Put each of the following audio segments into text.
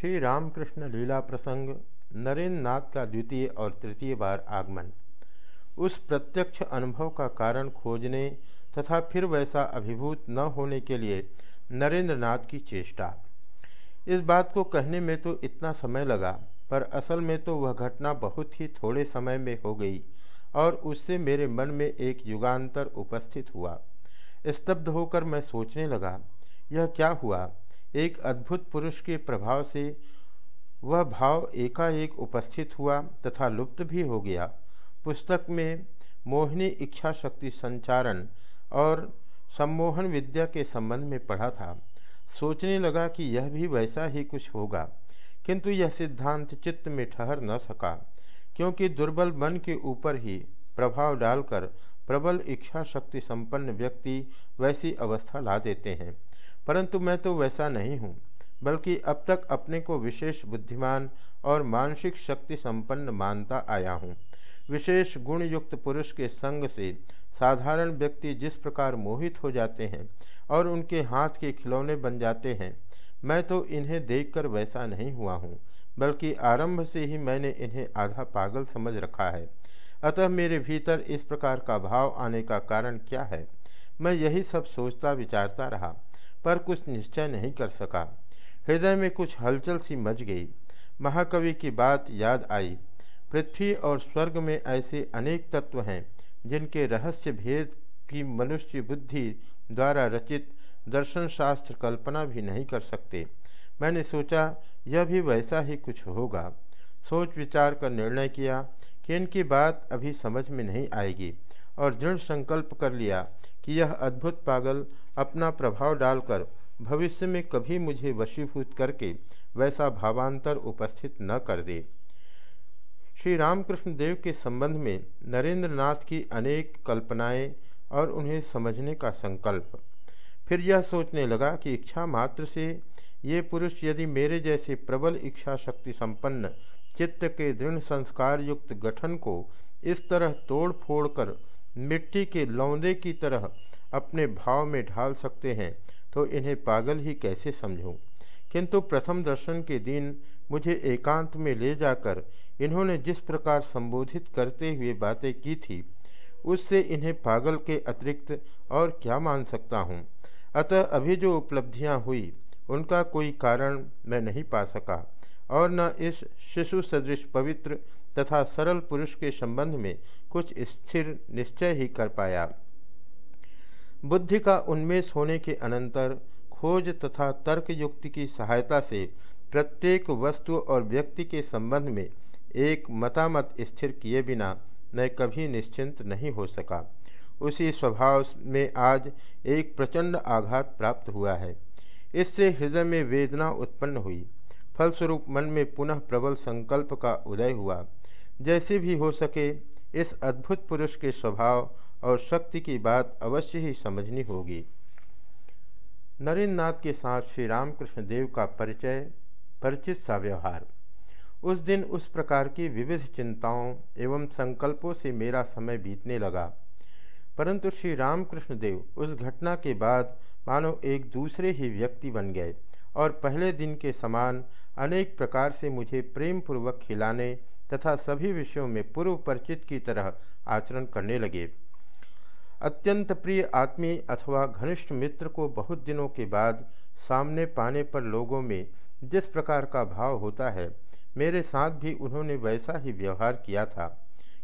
श्री रामकृष्ण लीला प्रसंग नरेंद्र नाथ का द्वितीय और तृतीय बार आगमन। उस प्रत्यक्ष अनुभव का कारण खोजने तथा फिर वैसा अभिभूत न होने के लिए नरेंद्र नाथ की चेष्टा। इस बात को कहने में तो इतना समय लगा, पर असल में तो वह घटना बहुत ही थोड़े समय में हो गई और उससे मेरे मन में एक युगांतर उपस्थित हुआ। स्तब्ध होकर मैं सोचने लगा, यह क्या हुआ? एक अद्भुत पुरुष के प्रभाव से वह भाव एकाएक उपस्थित हुआ तथा लुप्त भी हो गया। पुस्तक में मोहिनी इच्छा शक्ति संचारण और सम्मोहन विद्या के संबंध में पढ़ा था। सोचने लगा कि यह भी वैसा ही कुछ होगा, किंतु यह सिद्धांत चित्त में ठहर न सका, क्योंकि दुर्बल मन के ऊपर ही प्रभाव डालकर प्रबल इच्छा शक्ति संपन्न व्यक्ति वैसी अवस्था ला देते हैं। परंतु मैं तो वैसा नहीं हूँ, बल्कि अब तक अपने को विशेष बुद्धिमान और मानसिक शक्ति संपन्न मानता आया हूँ। विशेष गुण युक्त पुरुष के संग से साधारण व्यक्ति जिस प्रकार मोहित हो जाते हैं और उनके हाथ के खिलौने बन जाते हैं, मैं तो इन्हें देखकर वैसा नहीं हुआ हूँ, बल्कि आरंभ से ही मैंने इन्हें आधा पागल समझ रखा है। अतः मेरे भीतर इस प्रकार का भाव आने का कारण क्या है? मैं यही सब सोचता विचारता रहा। पर कुछ निश्चय नहीं कर सका। हृदय में कुछ हलचल सी मच गई। महाकवि की बात याद आई। पृथ्वी और स्वर्ग में ऐसे अनेक तत्व हैं, जिनके रहस्य भेद की मनुष्य बुद्धि द्वारा रचित दर्शन शास्त्र कल्पना भी नहीं कर सकते। मैंने सोचा, यह भी वैसा ही कुछ होगा। सोच विचार कर निर्णय किया कि इनकी बात अभी समझ में नहीं आएगी। और दृढ़ संकल्प कर लिया कि यह अद्भुत पागल अपना प्रभाव डालकर भविष्य में कभी मुझे वशीभूत करके वैसा भावांतर उपस्थित न कर दे। श्री रामकृष्ण देव के संबंध में नरेंद्र नाथ की अनेक कल्पनाएँ और उन्हें समझने का संकल्प। फिर यह सोचने लगा कि इच्छा मात्र से ये पुरुष यदि मेरे जैसे प्रबल इच्छा शक्ति संपन्न, चित्त के दृढ़ संस्कार युक्त गठन को इस तरह तोड़ फोड़ कर मिट्टी के लौंदे की तरह अपने भाव में ढाल सकते हैं तो इन्हें पागल ही कैसे समझूं? किंतु प्रथम दर्शन के दिन मुझे एकांत में ले जाकर इन्होंने जिस प्रकार संबोधित करते हुए बातें की थी, उससे इन्हें पागल के अतिरिक्त और क्या मान सकता हूँ अतः अभी जो उपलब्धियाँ हुई, उनका कोई कारण मैं नहीं पा सका और न इस शिशु सदृश पवित्र तथा सरल पुरुष के संबंध में कुछ स्थिर निश्चय ही कर पाया। बुद्धि का उन्मेष होने के अनंतर खोज तथा तर्क युक्ति की सहायता से प्रत्येक वस्तु और व्यक्ति के संबंध में एक मतामत स्थिर किए बिना मैं कभी निश्चिंत नहीं हो सका। उसी स्वभाव में आज एक प्रचंड आघात प्राप्त हुआ है। इससे हृदय में वेदना उत्पन्न हुई। फलस्वरूप मन में पुनः प्रबल संकल्प का उदय हुआ। जैसे भी हो सके, इस अद्भुत पुरुष के स्वभाव और शक्ति की बात अवश्य ही समझनी होगी। नरेंद्र नाथ के साथ श्री रामकृष्ण देव का परिचय, परिचित सा व्यवहार। उस दिन उस प्रकार की विविध चिंताओं एवं संकल्पों से मेरा समय बीतने लगा। परंतु श्री रामकृष्ण देव उस घटना के बाद मानो एक दूसरे ही व्यक्ति बन गए। और पहले दिन के समान अनेक प्रकार से मुझे प्रेम पूर्वक खिलाने तथा सभी विषयों में पूर्व परिचित की तरह आचरण करने लगे। अत्यंत प्रिय आत्मीय अथवा घनिष्ठ मित्र को बहुत दिनों के बाद सामने पाने पर लोगों में जिस प्रकार का भाव होता है, मेरे साथ भी उन्होंने वैसा ही व्यवहार किया था।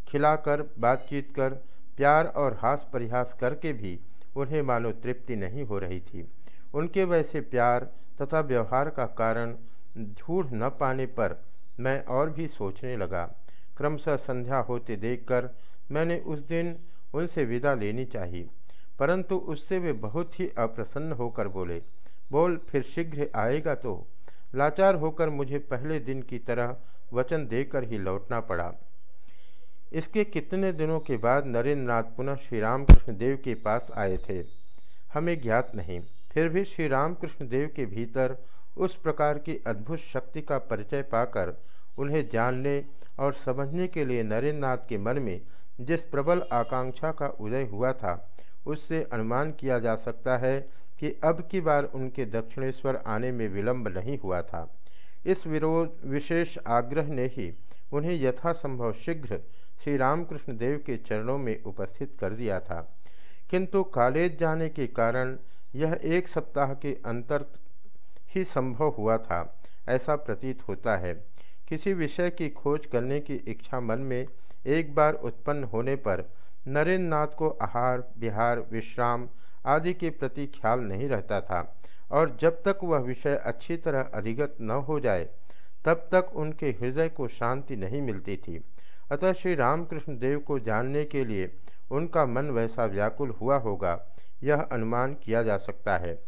खिलाकर, बातचीत कर, प्यार और हास परिहास करके भी उन्हें मानो तृप्ति नहीं हो रही थी। उनके वैसे प्यार तथा व्यवहार का कारण झूठ न पाने पर मैं और भी सोचने लगा। क्रमशः संध्या होते देखकर मैंने उस दिन उनसे विदा लेनी चाहिए, परंतु उससे वे बहुत ही अप्रसन्न होकर बोले, बोल, फिर शीघ्र आएगा तो? लाचार होकर मुझे पहले दिन की तरह वचन देकर ही लौटना पड़ा। इसके कितने दिनों के बाद नरेंद्र नाथ पुनः श्री रामकृष्ण देव के पास आए थे, हमें ज्ञात नहीं। फिर भी श्री रामकृष्ण देव के भीतर उस प्रकार की अद्भुत शक्ति का परिचय पाकर उन्हें जानने और समझने के लिए नरेंद्र के मन में जिस प्रबल आकांक्षा का उदय हुआ था, उससे अनुमान किया जा सकता है कि अब की बार उनके दक्षिणेश्वर आने में विलंब नहीं हुआ था। इस विरोध, विशेष आग्रह ने ही उन्हें यथासंभव शीघ्र श्री रामकृष्ण देव के चरणों में उपस्थित कर दिया था। किंतु कॉलेज जाने के कारण यह एक सप्ताह के अंतर ही संभव हुआ था, ऐसा प्रतीत होता है। किसी विषय की खोज करने की इच्छा मन में एक बार उत्पन्न होने पर नरेंद्र नाथ को आहार, विहार, विश्राम आदि के प्रति ख्याल नहीं रहता था और जब तक वह विषय अच्छी तरह अधिगत न हो जाए, तब तक उनके हृदय को शांति नहीं मिलती थी। अतः श्री रामकृष्ण देव को जानने के लिए उनका मन वैसा व्याकुल हुआ होगा। यह अनुमान किया जा सकता है।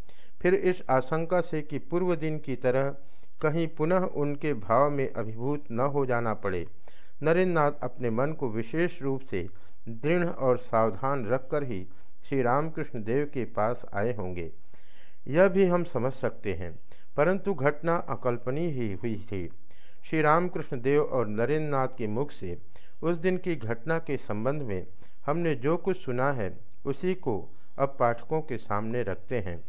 फिर इस आशंका से कि पूर्व दिन की तरह कहीं पुनः उनके भाव में अभिभूत न हो जाना पड़े, नरेंद्रनाथ अपने मन को विशेष रूप से दृढ़ और सावधान रखकर ही श्री रामकृष्ण देव के पास आए होंगे। यह भी हम समझ सकते हैं, परंतु घटना अकल्पनीय ही हुई थी। श्री रामकृष्ण देव और नरेंद्र के मुख से उस दिन की घटना के संबंध में हमने जो कुछ सुना है, उसी को अब पाठकों के सामने रखते हैं।